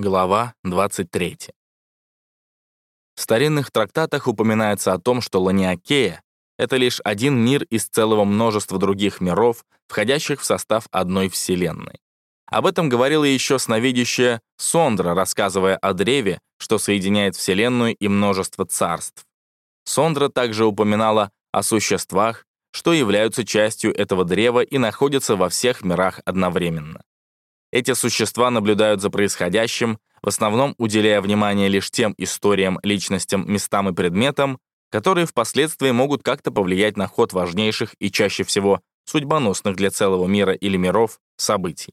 Глава 23. В старинных трактатах упоминается о том, что Ланиакея — это лишь один мир из целого множества других миров, входящих в состав одной Вселенной. Об этом говорила еще сновидящая Сондра, рассказывая о древе, что соединяет Вселенную и множество царств. Сондра также упоминала о существах, что являются частью этого древа и находятся во всех мирах одновременно. Эти существа наблюдают за происходящим, в основном уделяя внимание лишь тем историям, личностям, местам и предметам, которые впоследствии могут как-то повлиять на ход важнейших и чаще всего судьбоносных для целого мира или миров событий.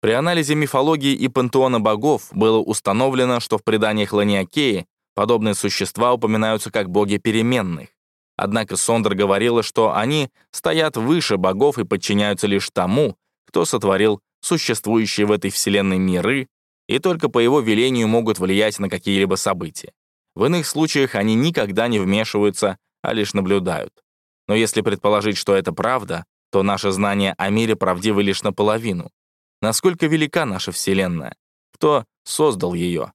При анализе мифологии и пантеона богов было установлено, что в преданиях Ланиакеи подобные существа упоминаются как боги переменных. Однако Сондер говорила, что они стоят выше богов и подчиняются лишь тому, кто сотворил существующие в этой вселенной миры, и только по его велению могут влиять на какие-либо события. В иных случаях они никогда не вмешиваются, а лишь наблюдают. Но если предположить, что это правда, то наше знание о мире правдивы лишь наполовину. Насколько велика наша Вселенная? Кто создал ее?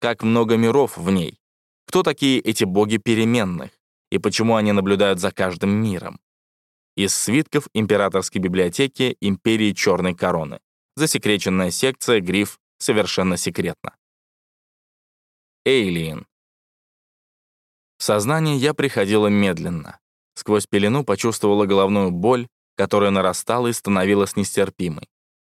Как много миров в ней? Кто такие эти боги переменных? И почему они наблюдают за каждым миром? Из свитков императорской библиотеки Империи Черной Короны. Засекреченная секция, гриф «Совершенно секретно». Эйлиен. В сознание я приходила медленно. Сквозь пелену почувствовала головную боль, которая нарастала и становилась нестерпимой.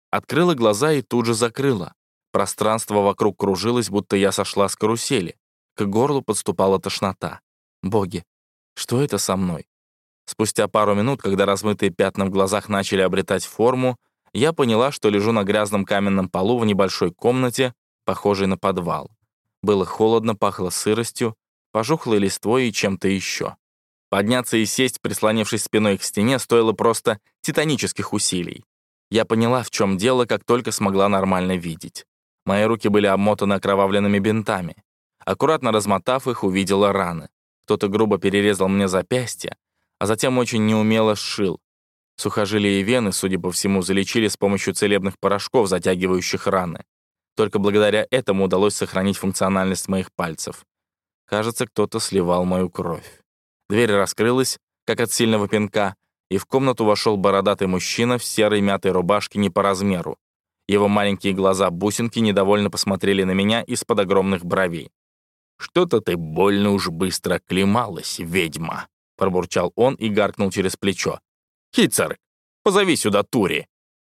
Открыла глаза и тут же закрыла. Пространство вокруг кружилось, будто я сошла с карусели. К горлу подступала тошнота. Боги, что это со мной? Спустя пару минут, когда размытые пятна в глазах начали обретать форму, я поняла, что лежу на грязном каменном полу в небольшой комнате, похожей на подвал. Было холодно, пахло сыростью, пожухлой листвой и чем-то еще. Подняться и сесть, прислонившись спиной к стене, стоило просто титанических усилий. Я поняла, в чем дело, как только смогла нормально видеть. Мои руки были обмотаны окровавленными бинтами. Аккуратно размотав их, увидела раны. Кто-то грубо перерезал мне запястье, а затем очень неумело сшил. Сухожилия и вены, судя по всему, залечили с помощью целебных порошков, затягивающих раны. Только благодаря этому удалось сохранить функциональность моих пальцев. Кажется, кто-то сливал мою кровь. Дверь раскрылась, как от сильного пинка, и в комнату вошел бородатый мужчина в серой мятой рубашке не по размеру. Его маленькие глаза-бусинки недовольно посмотрели на меня из-под огромных бровей. «Что-то ты больно уж быстро клемалась, ведьма», пробурчал он и гаркнул через плечо. «Хитцер, позови сюда Тури!»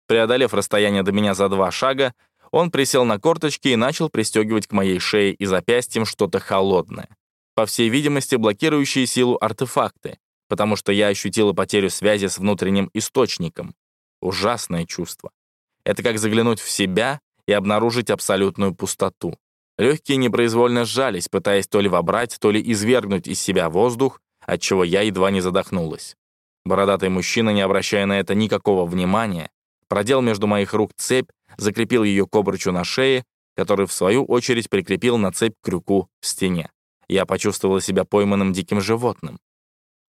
Преодолев расстояние до меня за два шага, он присел на корточки и начал пристегивать к моей шее и запястьям что-то холодное. По всей видимости, блокирующие силу артефакты, потому что я ощутила потерю связи с внутренним источником. Ужасное чувство. Это как заглянуть в себя и обнаружить абсолютную пустоту. Легкие непроизвольно сжались, пытаясь то ли вобрать, то ли извергнуть из себя воздух, отчего я едва не задохнулась. Бородатый мужчина, не обращая на это никакого внимания, продел между моих рук цепь, закрепил ее к обручу на шее, который, в свою очередь, прикрепил на цепь крюку в стене. Я почувствовала себя пойманным диким животным.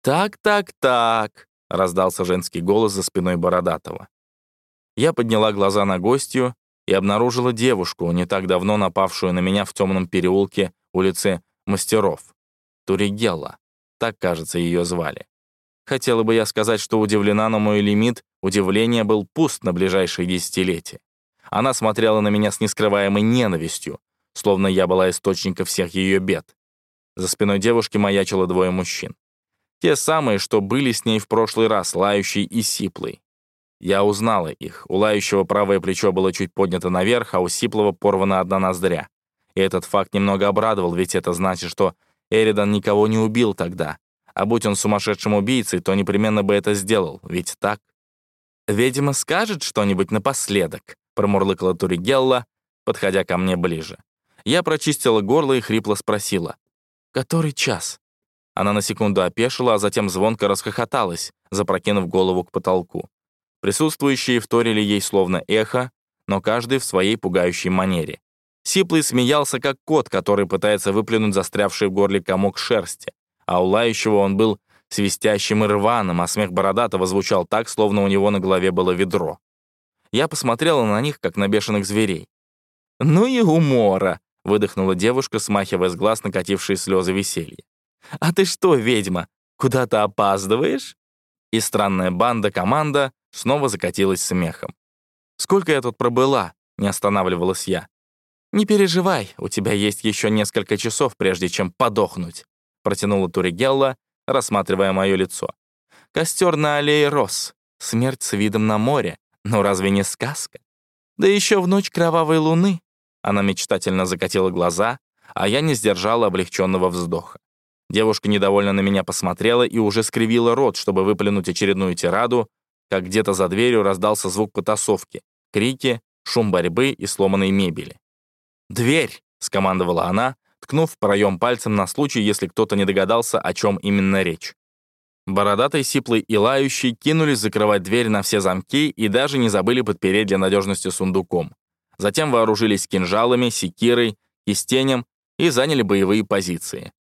«Так, так, так», — раздался женский голос за спиной Бородатого. Я подняла глаза на гостью и обнаружила девушку, не так давно напавшую на меня в темном переулке улицы Мастеров, Туригелла. Так, кажется, ее звали. Хотела бы я сказать, что удивлена, но мой лимит удивления был пуст на ближайшие десятилетия. Она смотрела на меня с нескрываемой ненавистью, словно я была источником всех ее бед. За спиной девушки маячило двое мужчин. Те самые, что были с ней в прошлый раз, лающий и сиплый. Я узнала их. У лающего правое плечо было чуть поднято наверх, а у сиплого порвана одна ноздря. И этот факт немного обрадовал, ведь это значит, что Эридан никого не убил тогда. А будь он сумасшедшим убийцей, то непременно бы это сделал, ведь так? «Ведьма скажет что-нибудь напоследок», — промурлыкала Туригелла, подходя ко мне ближе. Я прочистила горло и хрипло спросила. «Который час?» Она на секунду опешила, а затем звонко расхохоталась, запрокинув голову к потолку. Присутствующие вторили ей словно эхо, но каждый в своей пугающей манере. Сиплый смеялся, как кот, который пытается выплюнуть застрявший в горле комок шерсти, а у лающего он был свистящим и рваным, а смех Бородатого звучал так, словно у него на голове было ведро. Я посмотрела на них, как на бешеных зверей. «Ну и умора!» — выдохнула девушка, смахивая с глаз накатившие слезы веселья. «А ты что, ведьма, куда-то опаздываешь?» И странная банда-команда снова закатилась смехом. «Сколько я тут пробыла?» — не останавливалась я. «Не переживай, у тебя есть еще несколько часов, прежде чем подохнуть», — протянула Туригелла, рассматривая мое лицо. «Костер на аллее рос, смерть с видом на море, но разве не сказка? Да еще в ночь кровавой луны». Она мечтательно закатила глаза, а я не сдержала облегченного вздоха. Девушка недовольно на меня посмотрела и уже скривила рот, чтобы выплюнуть очередную тираду, как где-то за дверью раздался звук потасовки, крики, шум борьбы и сломанной мебели. «Дверь!» — скомандовала она, ткнув проем пальцем на случай, если кто-то не догадался, о чем именно речь. Бородатый, сиплый и лающий кинулись закрывать дверь на все замки и даже не забыли подпереть для надежности сундуком. Затем вооружились кинжалами, секирой, кистенем и заняли боевые позиции.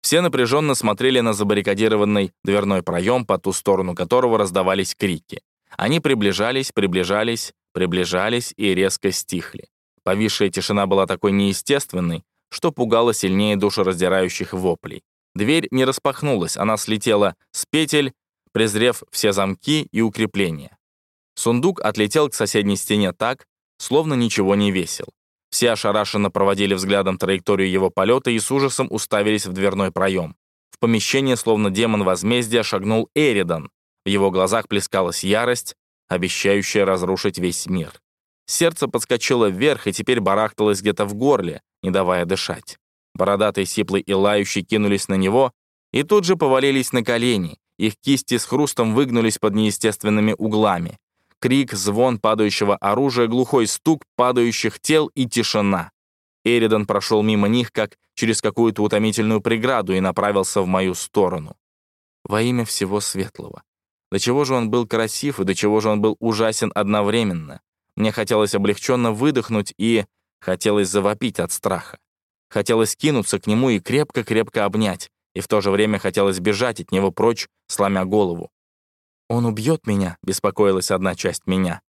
Все напряженно смотрели на забаррикадированный дверной проем, по ту сторону которого раздавались крики. Они приближались, приближались, приближались и резко стихли. Повисшая тишина была такой неестественной, что пугало сильнее душераздирающих воплей. Дверь не распахнулась, она слетела с петель, презрев все замки и укрепления. Сундук отлетел к соседней стене так, словно ничего не весил. Все ошарашенно проводили взглядом траекторию его полета и с ужасом уставились в дверной проем. В помещение, словно демон возмездия, шагнул Эридан. В его глазах плескалась ярость, обещающая разрушить весь мир. Сердце подскочило вверх и теперь барахталось где-то в горле, не давая дышать. Бородатый, сиплый и лающий кинулись на него и тут же повалились на колени. Их кисти с хрустом выгнулись под неестественными углами. Крик, звон падающего оружия, глухой стук падающих тел и тишина. Эридан прошел мимо них, как через какую-то утомительную преграду и направился в мою сторону. Во имя всего светлого. До чего же он был красив и до чего же он был ужасен одновременно. Мне хотелось облегченно выдохнуть и хотелось завопить от страха. Хотелось кинуться к нему и крепко-крепко обнять, и в то же время хотелось бежать от него прочь, сломя голову. «Он убьет меня», — беспокоилась одна часть меня.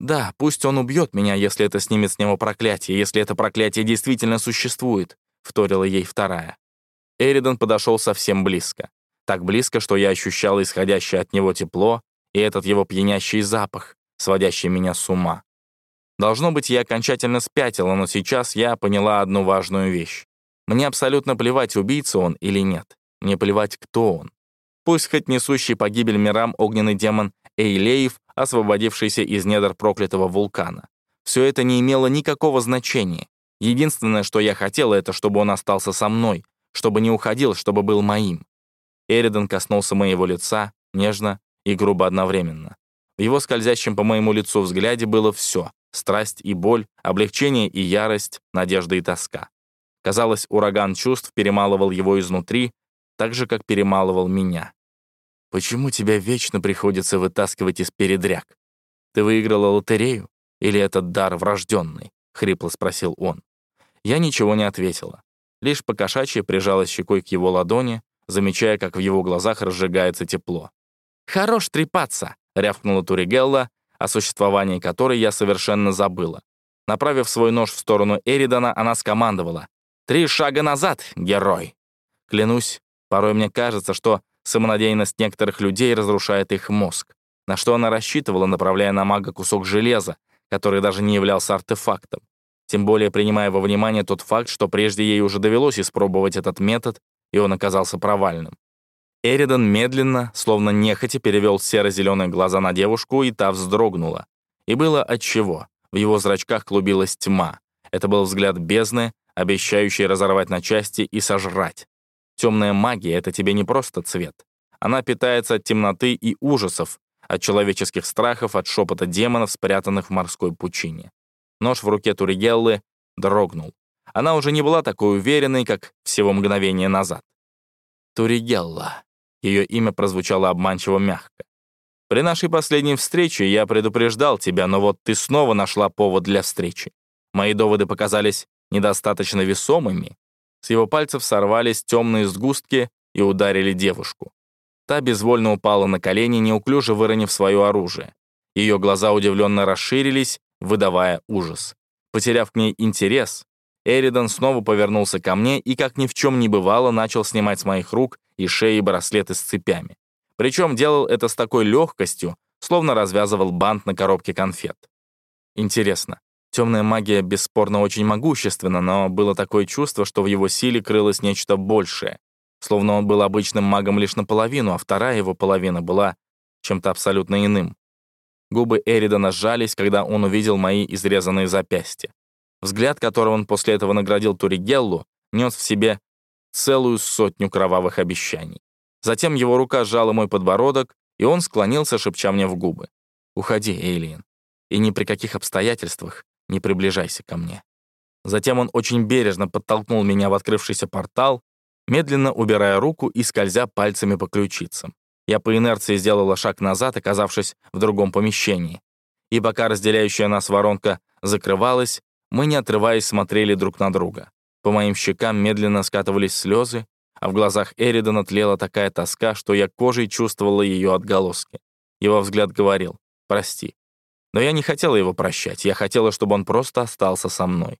«Да, пусть он убьет меня, если это снимет с него проклятие, если это проклятие действительно существует», — вторила ей вторая. Эридан подошел совсем близко. Так близко, что я ощущал исходящее от него тепло и этот его пьянящий запах, сводящий меня с ума. Должно быть, я окончательно спятила, но сейчас я поняла одну важную вещь. Мне абсолютно плевать, убийца он или нет. Мне плевать, кто он. Пусть хоть несущий погибель мирам огненный демон Эйлеев, освободившийся из недр проклятого вулкана. Все это не имело никакого значения. Единственное, что я хотела, это чтобы он остался со мной, чтобы не уходил, чтобы был моим. Эридан коснулся моего лица, нежно и грубо одновременно. В его скользящем по моему лицу взгляде было все — страсть и боль, облегчение и ярость, надежда и тоска. Казалось, ураган чувств перемалывал его изнутри, так же, как перемалывал меня. «Почему тебя вечно приходится вытаскивать из передряг? Ты выиграла лотерею? Или этот дар врожденный?» — хрипло спросил он. Я ничего не ответила. Лишь покошачьи прижалась щекой к его ладони, замечая, как в его глазах разжигается тепло. «Хорош трепаться!» — рявкнула Туригелла, о существовании которой я совершенно забыла. Направив свой нож в сторону Эридана, она скомандовала. «Три шага назад, герой!» Клянусь, порой мне кажется, что самонадеянность некоторых людей разрушает их мозг. На что она рассчитывала, направляя на мага кусок железа, который даже не являлся артефактом. Тем более принимая во внимание тот факт, что прежде ей уже довелось испробовать этот метод, и он оказался провальным. Эридан медленно, словно нехотя, перевел серо-зеленые глаза на девушку, и та вздрогнула. И было отчего. В его зрачках клубилась тьма. Это был взгляд бездны, обещающий разорвать на части и сожрать. Темная магия — это тебе не просто цвет. Она питается от темноты и ужасов, от человеческих страхов, от шепота демонов, спрятанных в морской пучине. Нож в руке Туригеллы дрогнул. Она уже не была такой уверенной, как всего мгновение назад. Туригелла. Ее имя прозвучало обманчиво мягко. «При нашей последней встрече я предупреждал тебя, но вот ты снова нашла повод для встречи. Мои доводы показались недостаточно весомыми». С его пальцев сорвались темные сгустки и ударили девушку. Та безвольно упала на колени, неуклюже выронив свое оружие. Ее глаза удивленно расширились, выдавая ужас. Потеряв к ней интерес, Эридан снова повернулся ко мне и, как ни в чем не бывало, начал снимать с моих рук и шеи браслеты с цепями. Причем делал это с такой легкостью, словно развязывал бант на коробке конфет. Интересно, темная магия бесспорно очень могущественна, но было такое чувство, что в его силе крылось нечто большее, словно он был обычным магом лишь наполовину, а вторая его половина была чем-то абсолютно иным. Губы Эридана сжались, когда он увидел мои изрезанные запястья. Взгляд, которым он после этого наградил Туригеллу, нес в себе целую сотню кровавых обещаний. Затем его рука сжала мой подбородок, и он склонился, шепча мне в губы. «Уходи, Эйлиен, и ни при каких обстоятельствах не приближайся ко мне». Затем он очень бережно подтолкнул меня в открывшийся портал, медленно убирая руку и скользя пальцами по ключицам. Я по инерции сделала шаг назад, оказавшись в другом помещении. И пока разделяющая нас воронка закрывалась, мы, не отрываясь, смотрели друг на друга. По моим щекам медленно скатывались слезы, а в глазах Эридана тлела такая тоска, что я кожей чувствовала ее отголоски. Его взгляд говорил «Прости». Но я не хотела его прощать, я хотела, чтобы он просто остался со мной.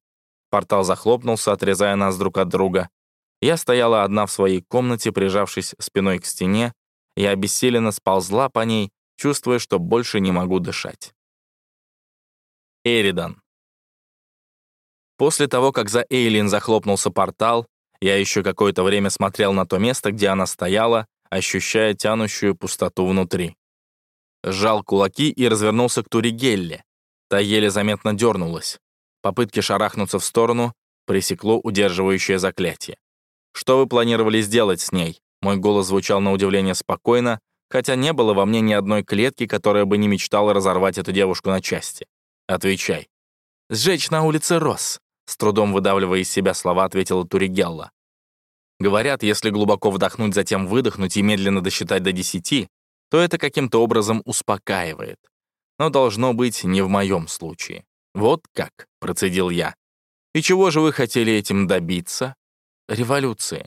Портал захлопнулся, отрезая нас друг от друга. Я стояла одна в своей комнате, прижавшись спиной к стене, я обессиленно сползла по ней, чувствуя, что больше не могу дышать. Эридан. После того, как за Эйлин захлопнулся портал, я еще какое-то время смотрел на то место, где она стояла, ощущая тянущую пустоту внутри. Сжал кулаки и развернулся к Туригелле. Та еле заметно дернулась. Попытки шарахнуться в сторону пресекло удерживающее заклятие. Что вы планировали сделать с ней? Мой голос звучал на удивление спокойно, хотя не было во мне ни одной клетки, которая бы не мечтала разорвать эту девушку на части. Отвечай. «Сжечь на улице Рос», — с трудом выдавливая из себя слова, ответила Туригелла. Говорят, если глубоко вдохнуть, затем выдохнуть и медленно досчитать до десяти, то это каким-то образом успокаивает. Но должно быть не в моем случае. Вот как, процедил я. И чего же вы хотели этим добиться? Революции.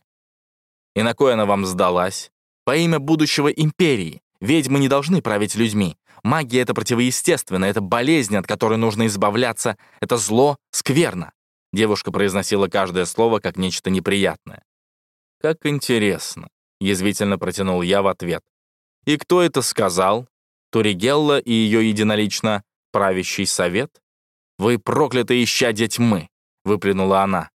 И на кой она вам сдалась? По имя будущего империи. Ведьмы не должны править людьми. Магия — это противоестественно, это болезнь, от которой нужно избавляться, это зло, скверно. Девушка произносила каждое слово как нечто неприятное. «Как интересно», — язвительно протянул я в ответ. «И кто это сказал? Туригелла и ее единолично правящий совет? Вы проклятые исчадья тьмы», — выплюнула она.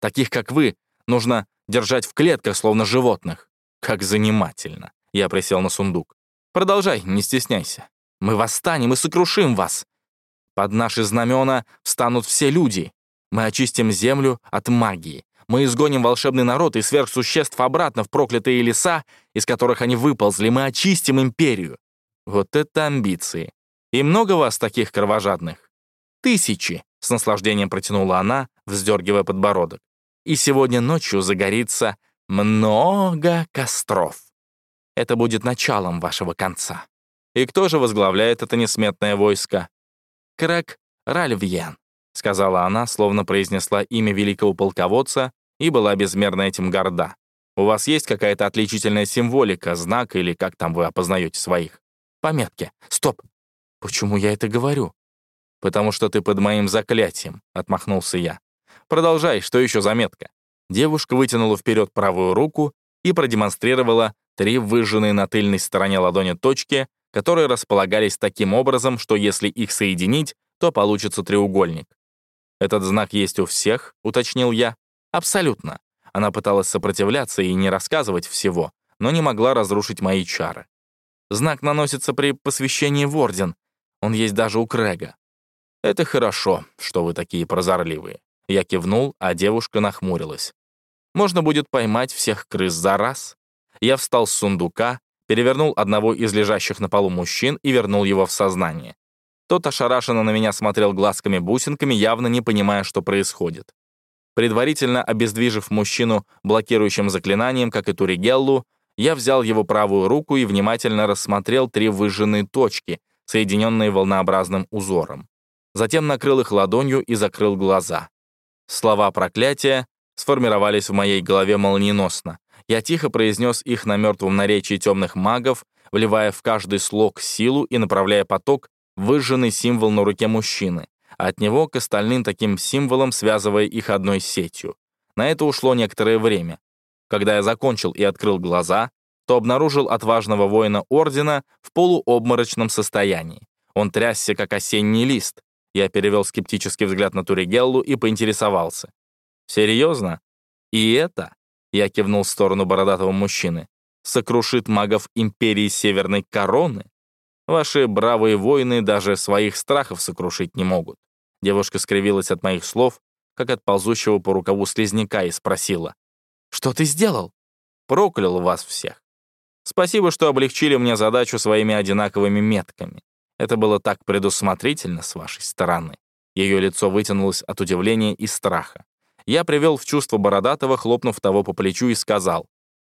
«Таких, как вы, нужно держать в клетках, словно животных. Как занимательно. Я присел на сундук. Продолжай, не стесняйся. Мы восстанем и сокрушим вас. Под наши знамена встанут все люди. Мы очистим землю от магии. Мы изгоним волшебный народ и сверхсуществ обратно в проклятые леса, из которых они выползли. Мы очистим империю. Вот это амбиции. И много вас таких кровожадных? Тысячи, с наслаждением протянула она, вздергивая подбородок и сегодня ночью загорится много костров. Это будет началом вашего конца. И кто же возглавляет это несметное войско? Крэк Ральвьен, сказала она, словно произнесла имя великого полководца и была безмерно этим горда. У вас есть какая-то отличительная символика, знак или как там вы опознаете своих? Пометки. Стоп. Почему я это говорю? Потому что ты под моим заклятием, отмахнулся я. Продолжай, что еще заметка?» Девушка вытянула вперед правую руку и продемонстрировала три выжженные на тыльной стороне ладони точки, которые располагались таким образом, что если их соединить, то получится треугольник. «Этот знак есть у всех?» — уточнил я. «Абсолютно». Она пыталась сопротивляться и не рассказывать всего, но не могла разрушить мои чары. Знак наносится при посвящении в Орден. Он есть даже у Крэга. Это хорошо, что вы такие прозорливые. Я кивнул, а девушка нахмурилась. «Можно будет поймать всех крыс за раз». Я встал с сундука, перевернул одного из лежащих на полу мужчин и вернул его в сознание. Тот ошарашенно на меня смотрел глазками-бусинками, явно не понимая, что происходит. Предварительно обездвижив мужчину блокирующим заклинанием, как и Туригеллу, я взял его правую руку и внимательно рассмотрел три выжженные точки, соединенные волнообразным узором. Затем накрыл их ладонью и закрыл глаза. Слова проклятия сформировались в моей голове молниеносно. Я тихо произнес их на мертвом наречии темных магов, вливая в каждый слог силу и направляя поток выжженный символ на руке мужчины. от него к остальным таким символам, связывая их одной сетью. На это ушло некоторое время. Когда я закончил и открыл глаза, то обнаружил отважного воина Ордена в полуобморочном состоянии. Он трясся, как осенний лист. Я перевел скептический взгляд на Туригеллу и поинтересовался. «Серьезно? И это?» Я кивнул в сторону бородатого мужчины. «Сокрушит магов Империи Северной Короны? Ваши бравые воины даже своих страхов сокрушить не могут». Девушка скривилась от моих слов, как от ползущего по рукаву слизняка, и спросила. «Что ты сделал?» «Проклял вас всех. Спасибо, что облегчили мне задачу своими одинаковыми метками. Это было так предусмотрительно с вашей стороны. Ее лицо вытянулось от удивления и страха. Я привел в чувство Бородатого, хлопнув того по плечу, и сказал,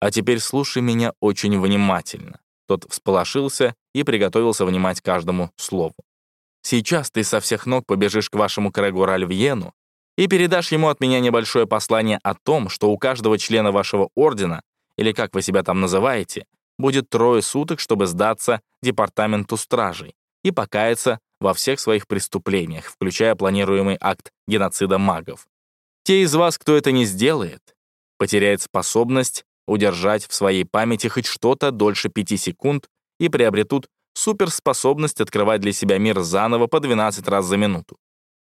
«А теперь слушай меня очень внимательно». Тот всполошился и приготовился внимать каждому слову. «Сейчас ты со всех ног побежишь к вашему Крегу Ральвьену и передашь ему от меня небольшое послание о том, что у каждого члена вашего ордена, или как вы себя там называете, будет трое суток, чтобы сдаться департаменту стражей и покаяться во всех своих преступлениях, включая планируемый акт геноцида магов. Те из вас, кто это не сделает, потеряет способность удержать в своей памяти хоть что-то дольше пяти секунд и приобретут суперспособность открывать для себя мир заново по 12 раз за минуту.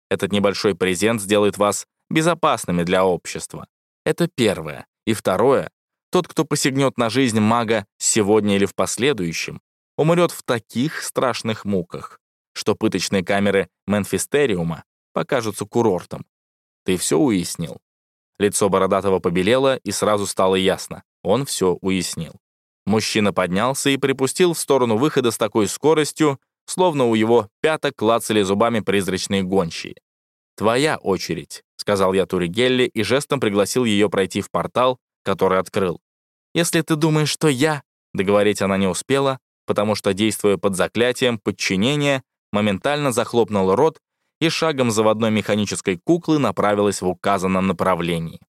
Этот небольшой презент сделает вас безопасными для общества. Это первое. И второе. Тот, кто посягнет на жизнь мага сегодня или в последующем, умрет в таких страшных муках, что пыточные камеры Менфистериума покажутся курортом. Ты все уяснил?» Лицо Бородатого побелело, и сразу стало ясно. Он все уяснил. Мужчина поднялся и припустил в сторону выхода с такой скоростью, словно у его пяток клацали зубами призрачные гончие. «Твоя очередь», — сказал я Туригелли и жестом пригласил ее пройти в портал, который открыл. «Если ты думаешь, что я...» Договорить она не успела, потому что, действуя под заклятием подчинения, моментально захлопнул рот и шагом заводной механической куклы направилась в указанном направлении.